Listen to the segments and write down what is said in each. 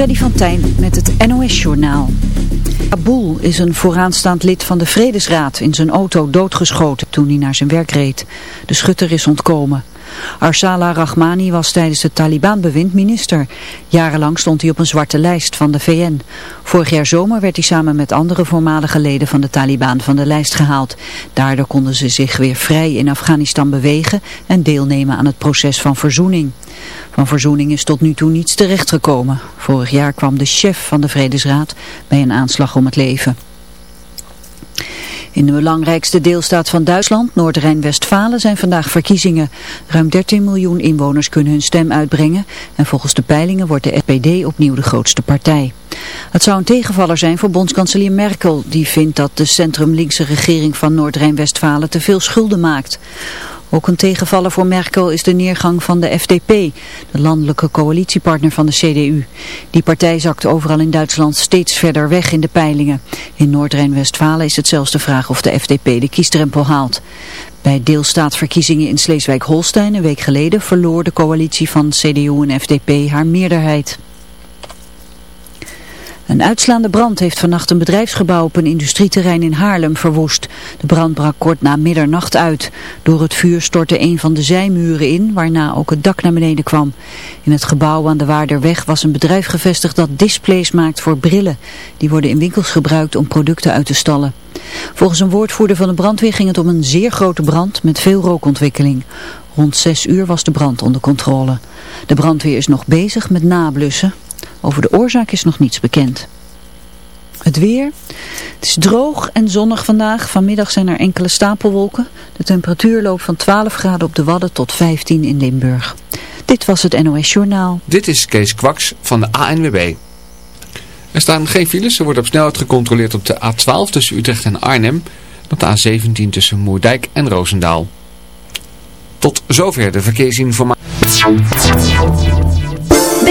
Freddy van Tijn met het NOS-journaal. Kabul is een vooraanstaand lid van de Vredesraad in zijn auto doodgeschoten toen hij naar zijn werk reed. De schutter is ontkomen. Arsala Rahmani was tijdens het Taliban-bewind minister. Jarenlang stond hij op een zwarte lijst van de VN. Vorig jaar zomer werd hij samen met andere voormalige leden van de Taliban van de lijst gehaald. Daardoor konden ze zich weer vrij in Afghanistan bewegen en deelnemen aan het proces van verzoening. Van verzoening is tot nu toe niets terechtgekomen. Vorig jaar kwam de chef van de Vredesraad bij een aanslag om het leven. In de belangrijkste deelstaat van Duitsland, Noord-Rijn-Westfalen, zijn vandaag verkiezingen. Ruim 13 miljoen inwoners kunnen hun stem uitbrengen en volgens de peilingen wordt de SPD opnieuw de grootste partij. Het zou een tegenvaller zijn voor bondskanselier Merkel, die vindt dat de centrum-linkse regering van Noord-Rijn-Westfalen te veel schulden maakt. Ook een tegenvaller voor Merkel is de neergang van de FDP, de landelijke coalitiepartner van de CDU. Die partij zakt overal in Duitsland steeds verder weg in de peilingen. In Noord-Rijn-Westfalen is het zelfs de vraag of de FDP de kiesdrempel haalt. Bij deelstaatverkiezingen in Sleeswijk-Holstein een week geleden verloor de coalitie van CDU en FDP haar meerderheid. Een uitslaande brand heeft vannacht een bedrijfsgebouw op een industrieterrein in Haarlem verwoest. De brand brak kort na middernacht uit. Door het vuur stortte een van de zijmuren in, waarna ook het dak naar beneden kwam. In het gebouw aan de Waarderweg was een bedrijf gevestigd dat displays maakt voor brillen. Die worden in winkels gebruikt om producten uit te stallen. Volgens een woordvoerder van de brandweer ging het om een zeer grote brand met veel rookontwikkeling. Rond zes uur was de brand onder controle. De brandweer is nog bezig met nablussen. Over de oorzaak is nog niets bekend. Het weer. Het is droog en zonnig vandaag. Vanmiddag zijn er enkele stapelwolken. De temperatuur loopt van 12 graden op de Wadden tot 15 in Limburg. Dit was het NOS Journaal. Dit is Kees Kwaks van de ANWB. Er staan geen files. Er wordt op snelheid gecontroleerd op de A12 tussen Utrecht en Arnhem. Op de A17 tussen Moerdijk en Roosendaal. Tot zover de verkeersinformatie.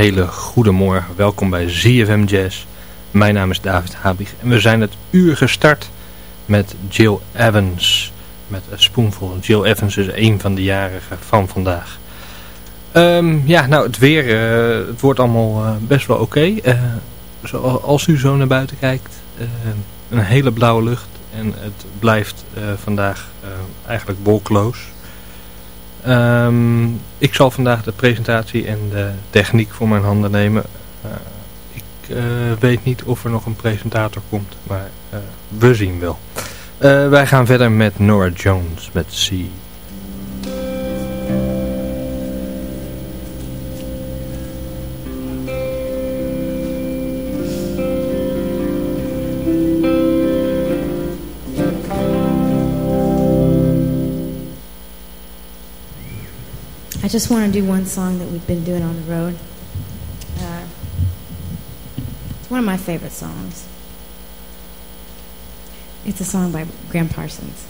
Hele goede morgen. Welkom bij ZFM Jazz. Mijn naam is David Habig en we zijn het uur gestart met Jill Evans. Met een spoonvol. Jill Evans is een van de jarigen van vandaag. Ehm, ja, nou het weer, uh, het wordt allemaal uh, best wel oké. Okay. Uh, als u zo naar buiten kijkt, een hele blauwe lucht. En het blijft vandaag eigenlijk wolkloos. Um, ik zal vandaag de presentatie en de techniek voor mijn handen nemen. Uh, ik uh, weet niet of er nog een presentator komt, maar uh, we zien wel. wij gaan verder met Nora Jones met C. just want to do one song that we've been doing on the road. Uh, it's one of my favorite songs. It's a song by Graham Parsons.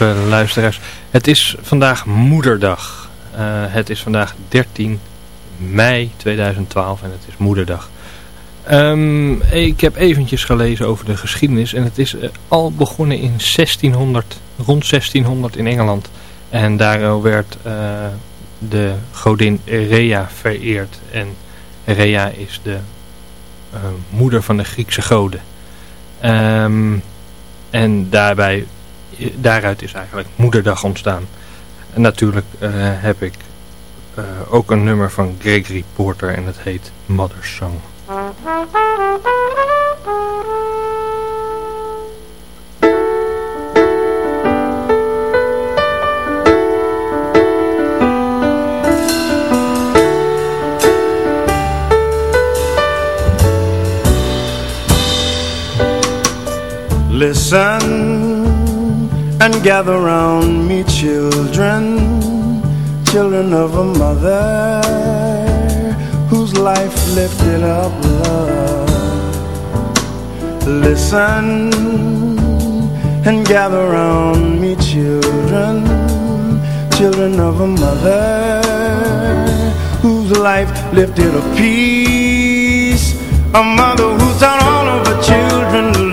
Lieve luisteraars. Het is vandaag moederdag. Eh, het is vandaag 13 mei 2012 en het is moederdag. Ehm, ik heb eventjes gelezen over de geschiedenis en het is eh, al begonnen in 1600, rond 1600 in Engeland. En daar werd eh, de godin Rhea vereerd. En Rhea is de moeder van de Griekse goden. Ehm, en daarbij daaruit is eigenlijk Moederdag ontstaan. En natuurlijk uh, heb ik uh, ook een nummer van Gregory Porter en het heet Mother's Song. Listen and gather round me children children of a mother whose life lifted up love. Listen and gather round me children children of a mother whose life lifted a peace. A mother who taught all of her children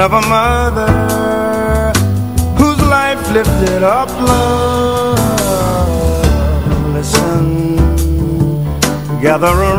Of a mother whose life lifted up love. Listen, gather around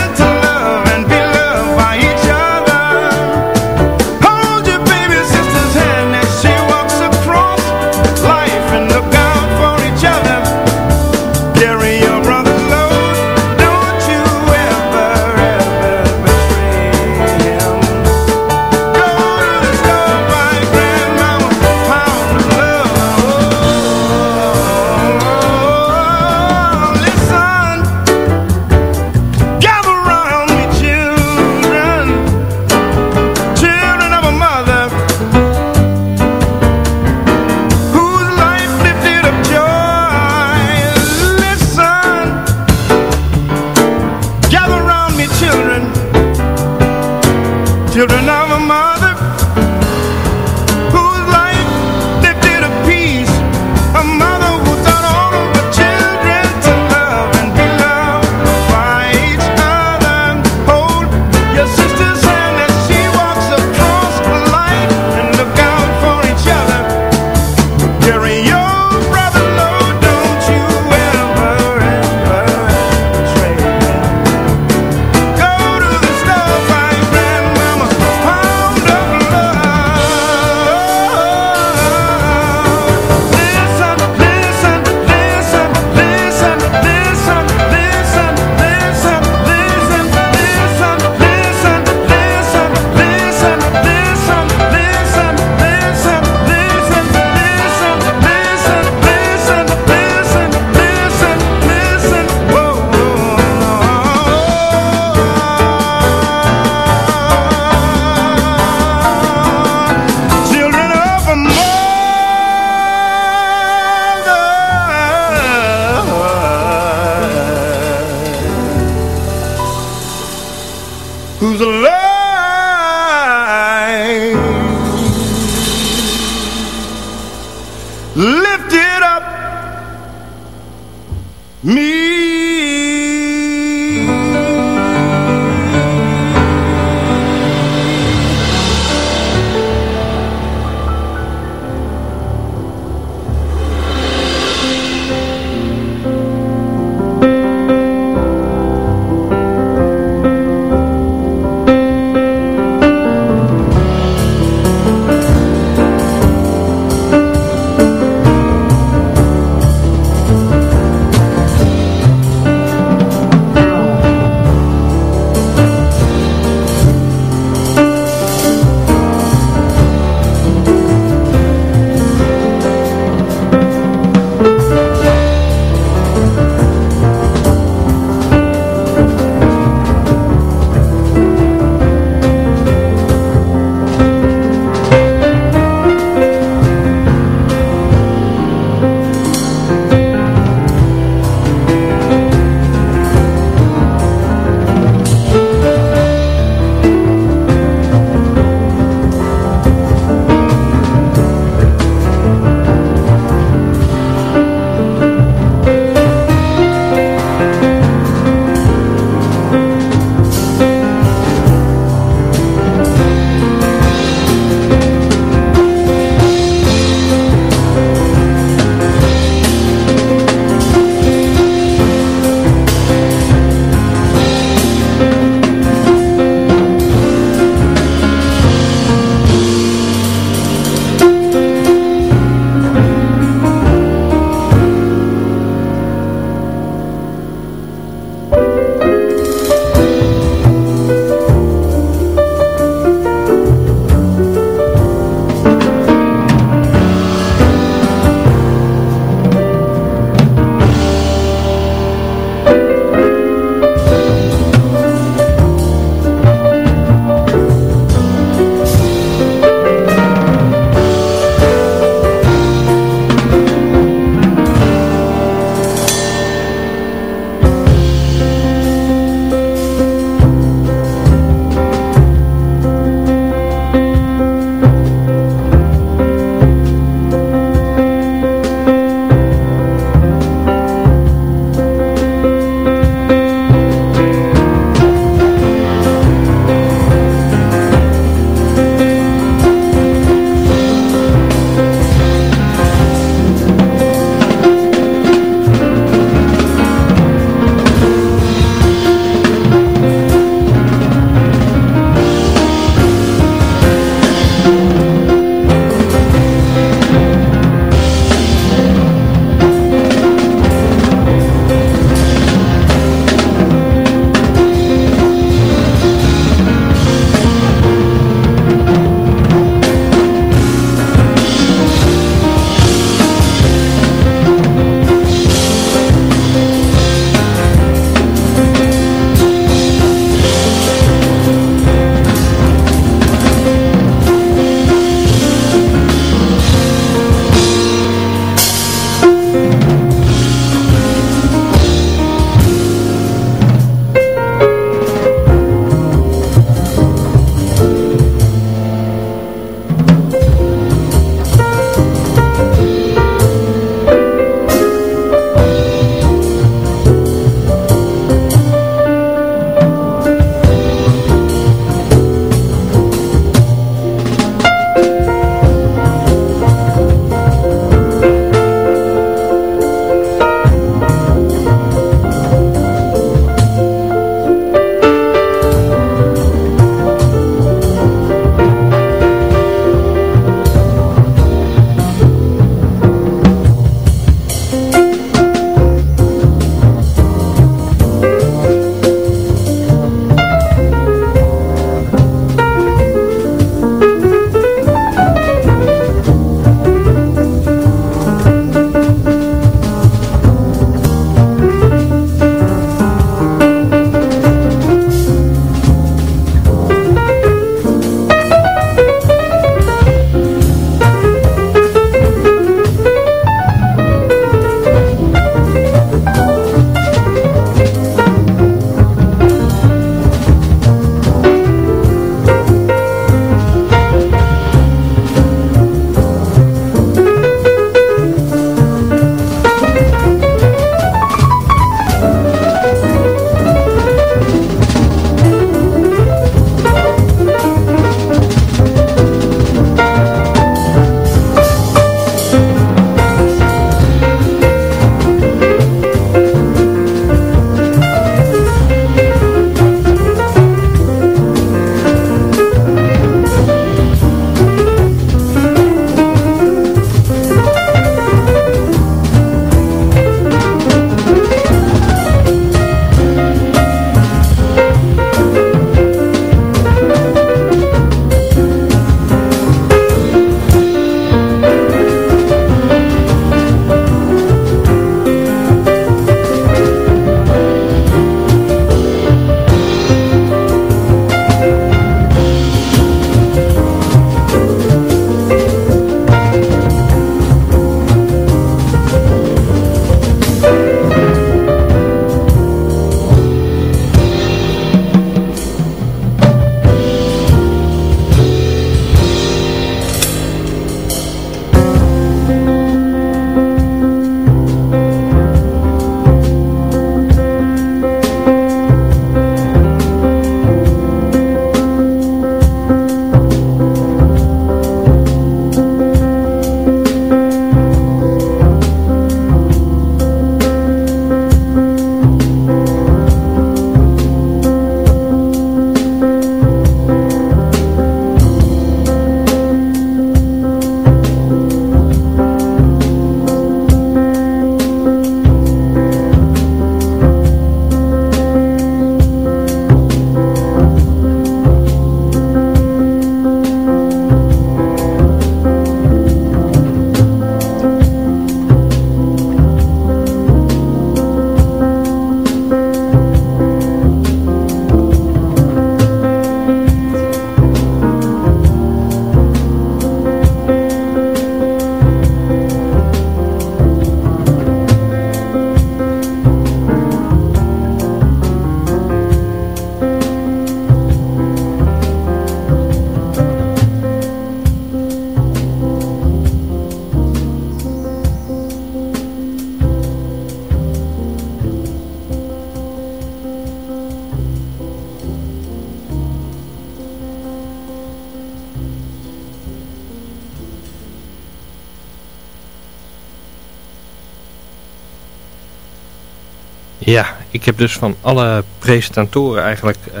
ik heb dus van alle presentatoren eigenlijk uh,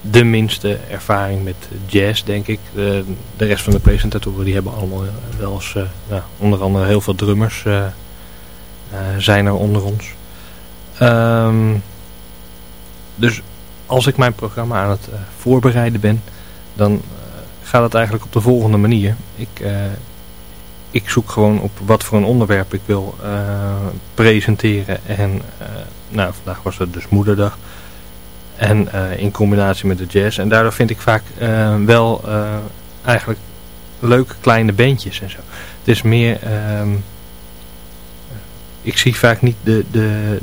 de minste ervaring met jazz, denk ik. de rest van de presentatoren die hebben allemaal wel eens, onder andere heel veel drummers zijn er onder ons. Um, dus als ik mijn programma aan het voorbereiden ben, dan gaat het eigenlijk op de volgende manier. Ik, ik zoek gewoon op wat voor een onderwerp ik wil presenteren en nou, vandaag was het dus moederdag. En uh, in combinatie met de jazz. En daardoor vind ik vaak wel eigenlijk leuke kleine bandjes en zo. Het is meer... Um, ik zie vaak niet de... de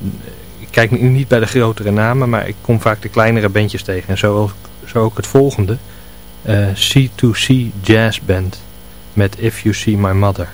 ik kijk nu niet bij de grotere namen, maar ik kom vaak de kleinere bandjes tegen. En zo, zo ook het volgende. C2C Jazz Band. Met If You See My Mother.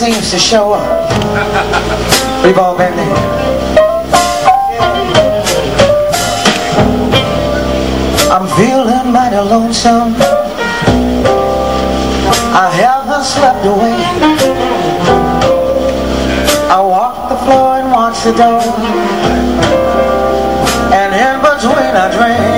seems to show up. We've all been there. I'm feeling mighty lonesome. I haven't slept away. I walk the floor and watch the door. And in between I dream.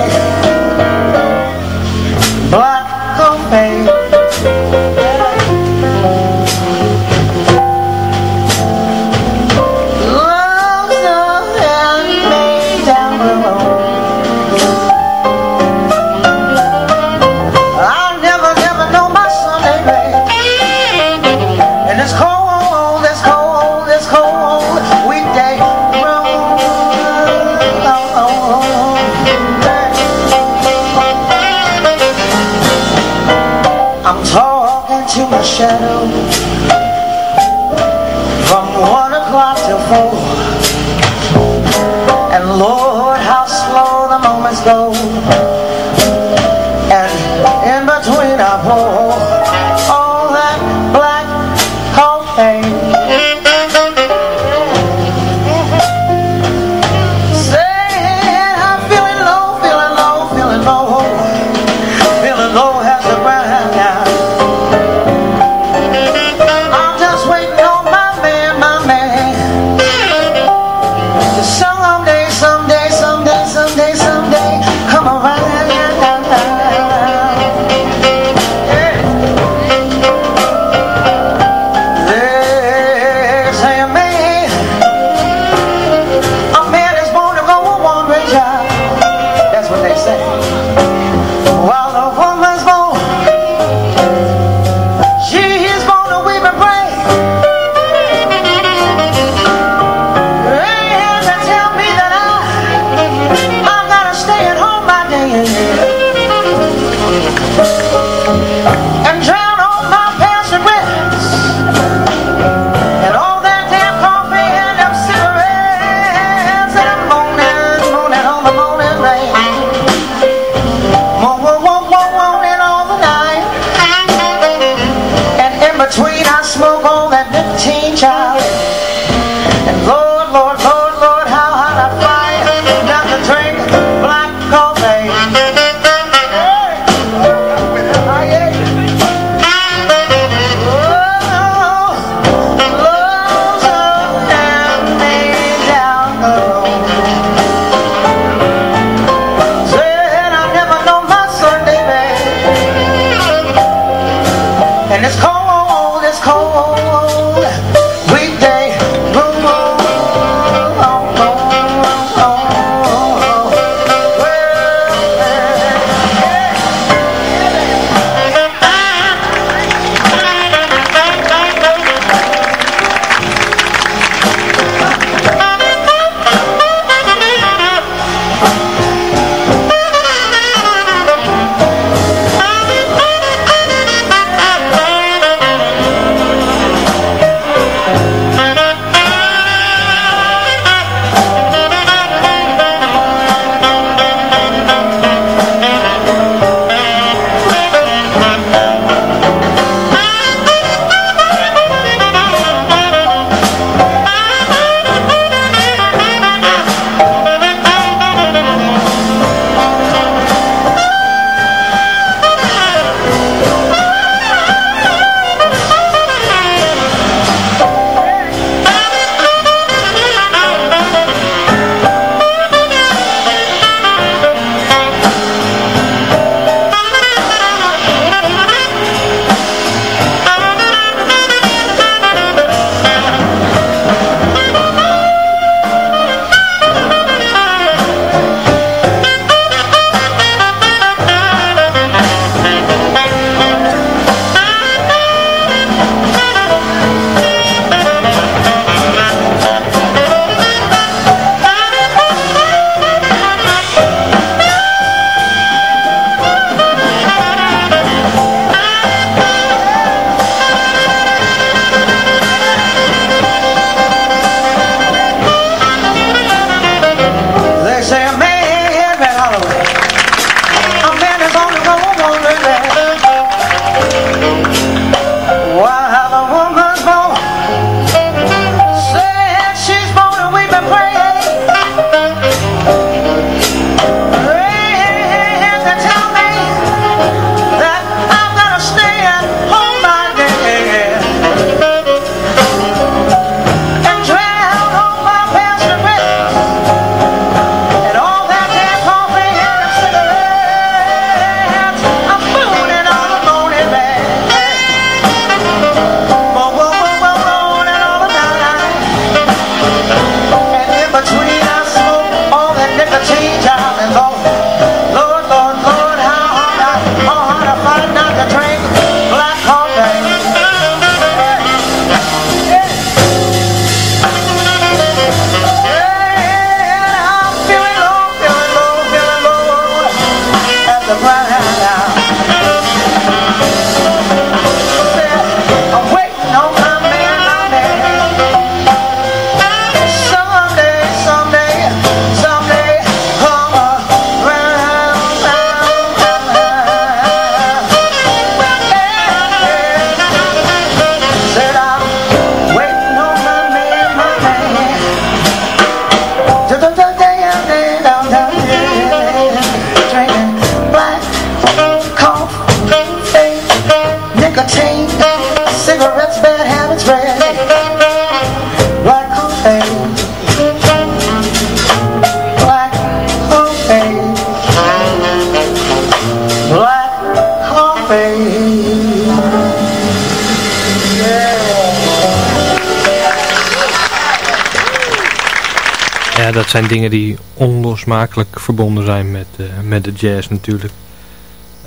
Zijn dingen die onlosmakelijk verbonden zijn met, uh, met de jazz natuurlijk.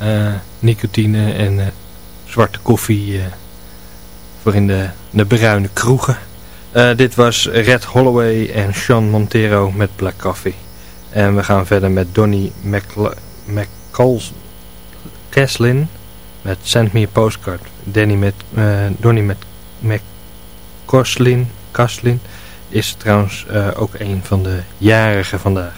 Uh, nicotine en uh, zwarte koffie voor in de, de bruine kroegen. dit was Red Holloway en Sean Montero met Black Coffee. En we gaan verder met Donny McCaslin met Send Me a Postcard. Danny met, Donny met is trouwens uh, ook een van de jarigen vandaag.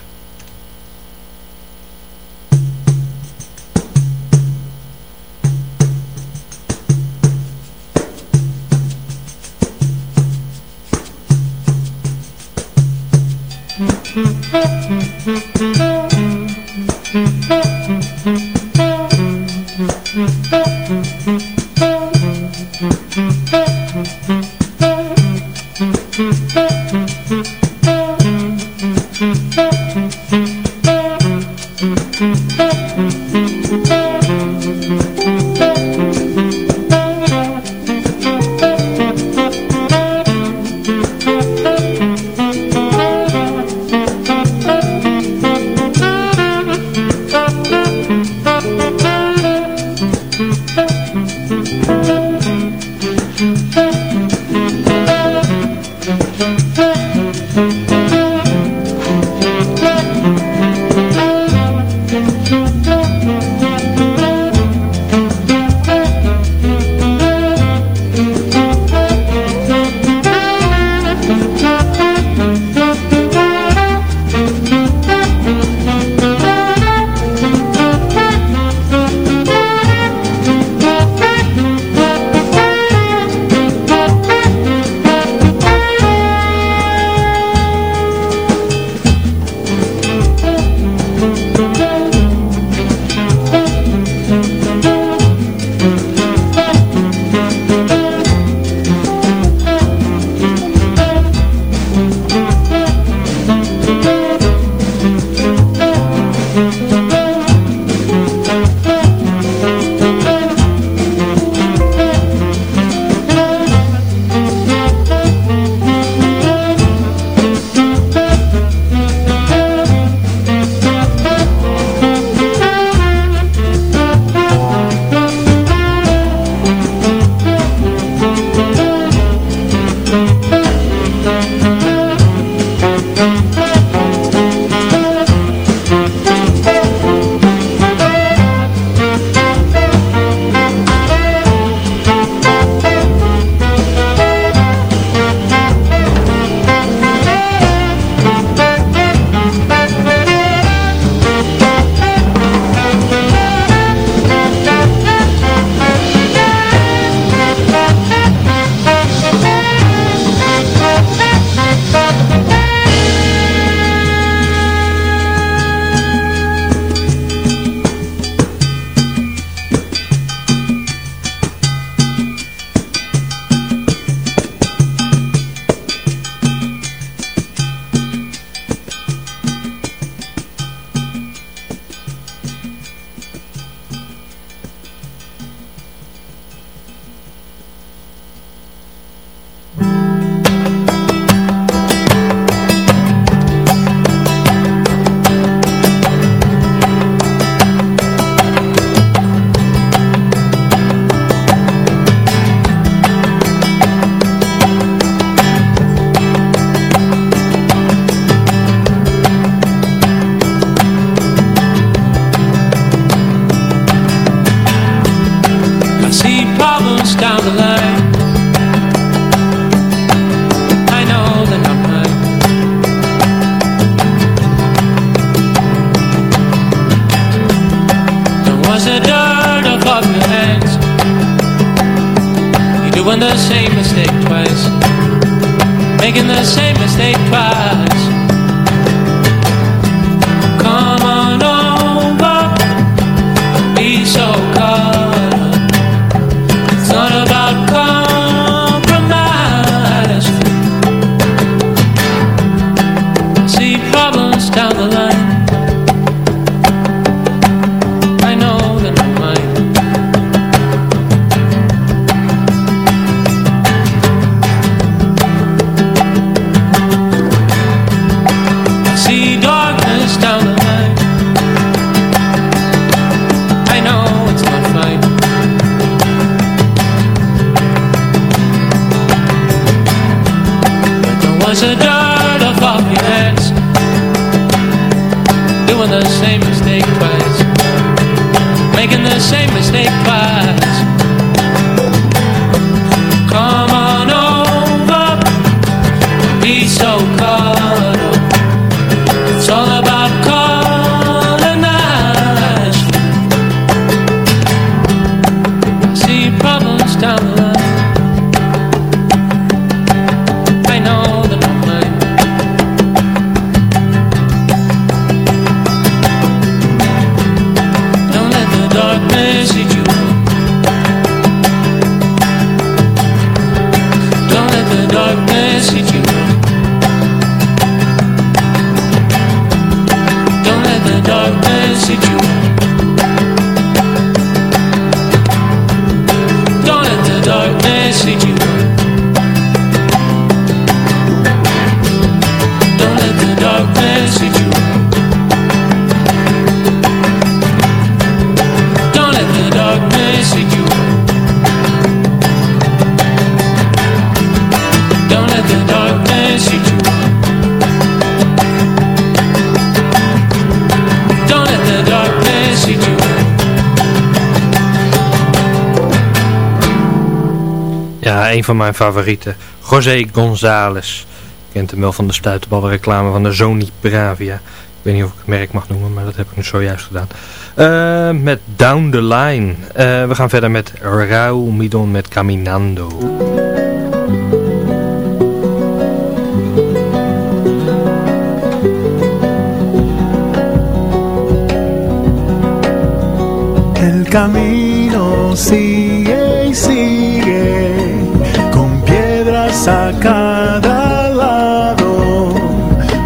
Ja, een van mijn favorieten. José González. Kent hem wel van de stuiterbalreclame van de Sony Bravia. Ik weet niet of ik het merk mag noemen, maar dat heb ik nu zojuist gedaan. Eh, met Down the Line. Eh, we gaan verder met Raul Midon met Caminando. El camino sigue sigue a cada lado,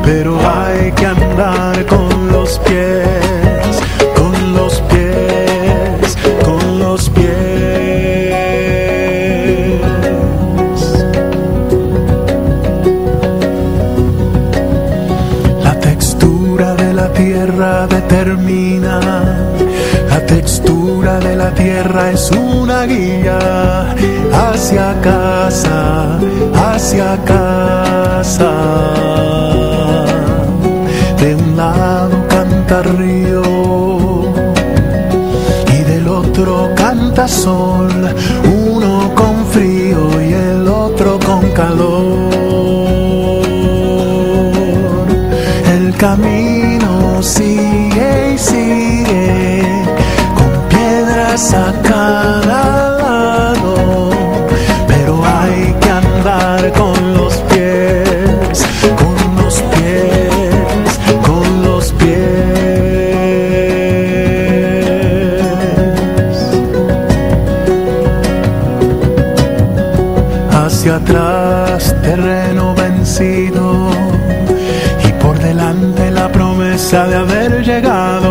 pero hay que andar con los pies, con los pies, con los pies. La textura de la tierra determina la textura la tierra es una guía hacia casa, hacia casa. De un lado canta río y del otro canta sol, uno con frío y el otro con calor. El camino piedras a cada lado, pero hay que andar con los pies, con los pies, con los pies. Hacia atrás terreno vencido y por delante la promesa de haber llegado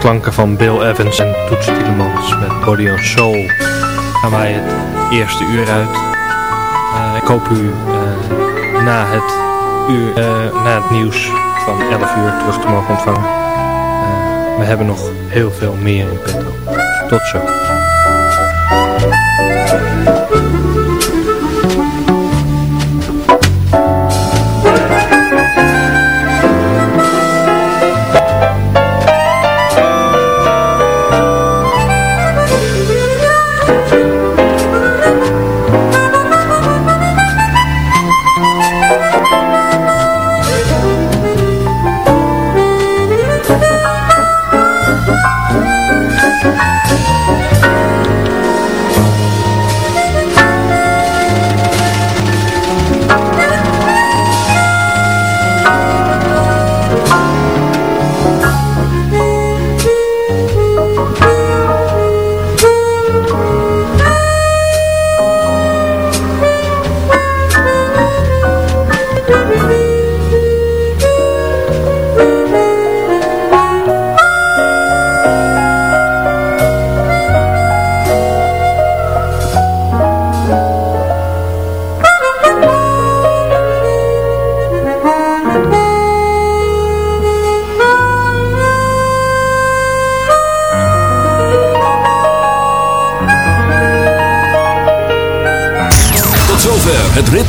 klanken van Bill Evans en Toets Tielemans met Body on Soul gaan wij het eerste uur uit. Uh, ik hoop u uh, na, het uur, uh, na het nieuws van 11 uur terug te mogen ontvangen. we hebben nog heel veel meer in petto. Tot zo.